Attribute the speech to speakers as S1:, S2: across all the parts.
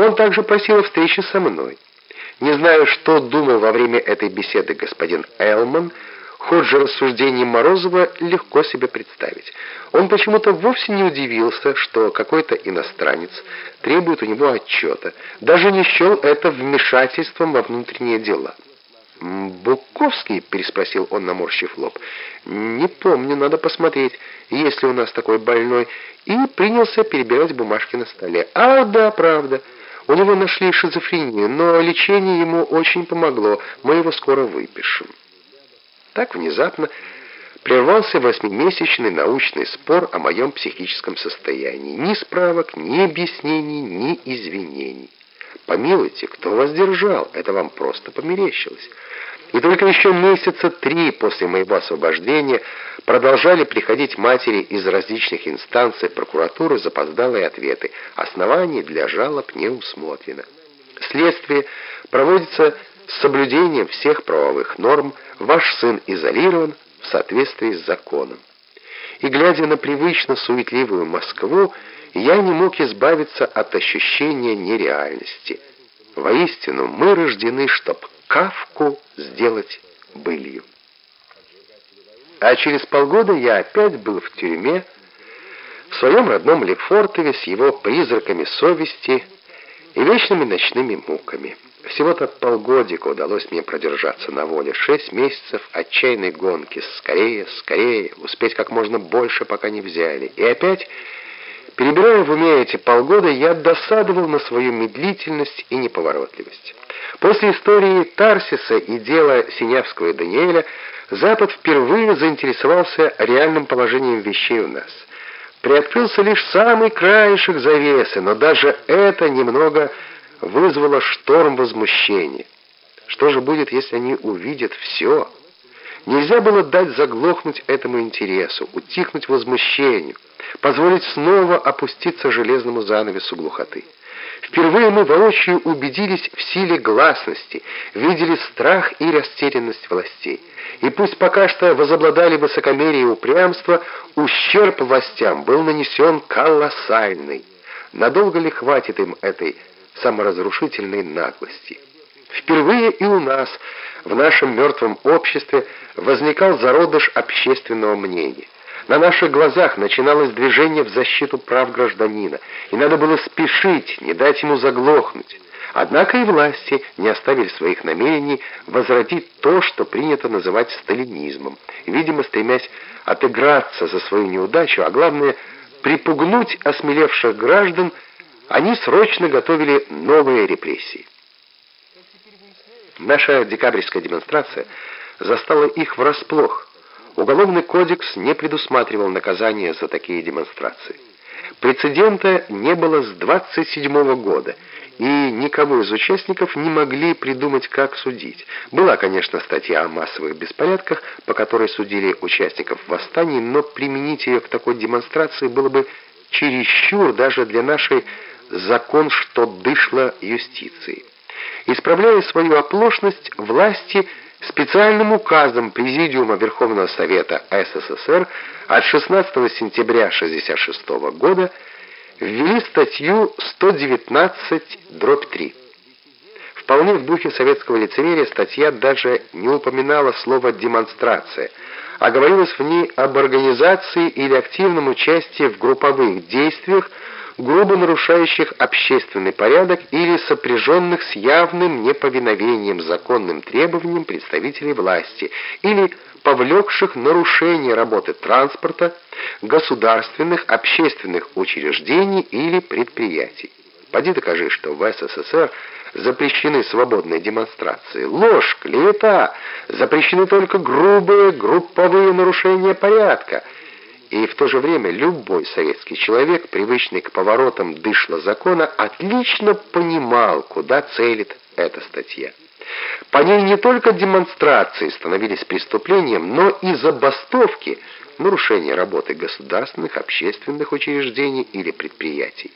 S1: Он также просил о встрече со мной. Не знаю, что думал во время этой беседы господин Элман, ход же рассуждений Морозова легко себе представить. Он почему-то вовсе не удивился, что какой-то иностранец требует у него отчета, даже не счел это вмешательством во внутренние дела. «Буковский?» — переспросил он, наморщив лоб. «Не помню, надо посмотреть, есть ли у нас такой больной». И принялся перебирать бумажки на столе. «А, да, правда. У него нашли шизофрению, но лечение ему очень помогло. Мы его скоро выпишем». Так внезапно прервался восьмимесячный научный спор о моем психическом состоянии. Ни справок, ни объяснений, ни извинений. Помилуйте, кто вас держал? Это вам просто померещилось. И только еще месяца три после моего освобождения продолжали приходить матери из различных инстанций прокуратуры запоздалые ответы. Оснований для жалоб не усмотрено. Следствие проводится с соблюдением всех правовых норм. Ваш сын изолирован в соответствии с законом. И глядя на привычно суетливую Москву, я не мог избавиться от ощущения нереальности. Воистину, мы рождены, чтоб Кавку сделать былью. А через полгода я опять был в тюрьме, в своем родном Лефортове с его призраками совести и вечными ночными муками. Всего-то полгодика удалось мне продержаться на воле. Шесть месяцев отчаянной гонки. Скорее, скорее, успеть как можно больше, пока не взяли. И опять, перебирая в уме эти полгода, я досадовал на свою медлительность и неповоротливость. После истории Тарсиса и дела Синявского и Даниэля Запад впервые заинтересовался реальным положением вещей у нас. Приоткрылся лишь самый краешек завесы, но даже это немного вызвало шторм возмущения. Что же будет, если они увидят все? Нельзя было дать заглохнуть этому интересу, утихнуть возмущению, позволить снова опуститься железному занавесу глухоты. Впервые мы воочию убедились в силе гласности, видели страх и растерянность властей. И пусть пока что возобладали высокомерие и упрямство, ущерб властям был нанесен колоссальный. Надолго ли хватит им этой саморазрушительной наглости? Впервые и у нас, в нашем мертвом обществе, возникал зародыш общественного мнения. На наших глазах начиналось движение в защиту прав гражданина, и надо было спешить, не дать ему заглохнуть. Однако и власти не оставили своих намерений возродить то, что принято называть сталинизмом, видимо, стремясь отыграться за свою неудачу, а главное, припугнуть осмелевших граждан, они срочно готовили новые репрессии. Наша декабрьская демонстрация застала их врасплох, Уголовный кодекс не предусматривал наказания за такие демонстрации. Прецедента не было с 27 года, и никого из участников не могли придумать, как судить. Была, конечно, статья о массовых беспорядках, по которой судили участников восстаний, но применить ее к такой демонстрации было бы чересчур даже для нашей «закон, что дышло юстиции». Исправляя свою оплошность, власти – специальным указом Президиума Верховного Совета СССР от 16 сентября 1966 года ввели статью 119-3. Вполне в духе советского лицемерия статья даже не упоминала слово «демонстрация», а говорилось в ней об организации или активном участии в групповых действиях, грубо нарушающих общественный порядок или сопряженных с явным неповиновением законным требованиям представителей власти, или повлекших нарушение работы транспорта, государственных, общественных учреждений или предприятий. Поди докажи, что в СССР запрещены свободные демонстрации. Ложь, клевета, запрещены только грубые групповые нарушения порядка – и в то же время любой советский человек, привычный к поворотам дышла закона, отлично понимал, куда целит эта статья. По ней не только демонстрации становились преступлением, но и забастовки, нарушение работы государственных, общественных учреждений или предприятий.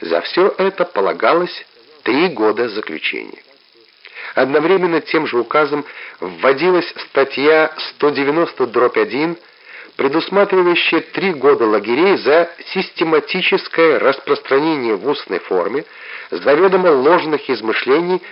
S1: За все это полагалось три года заключения. Одновременно тем же указом вводилась статья 190-1 предусматривающее три года лагерей за систематическое распространение в устной форме заведомо ложных измышлений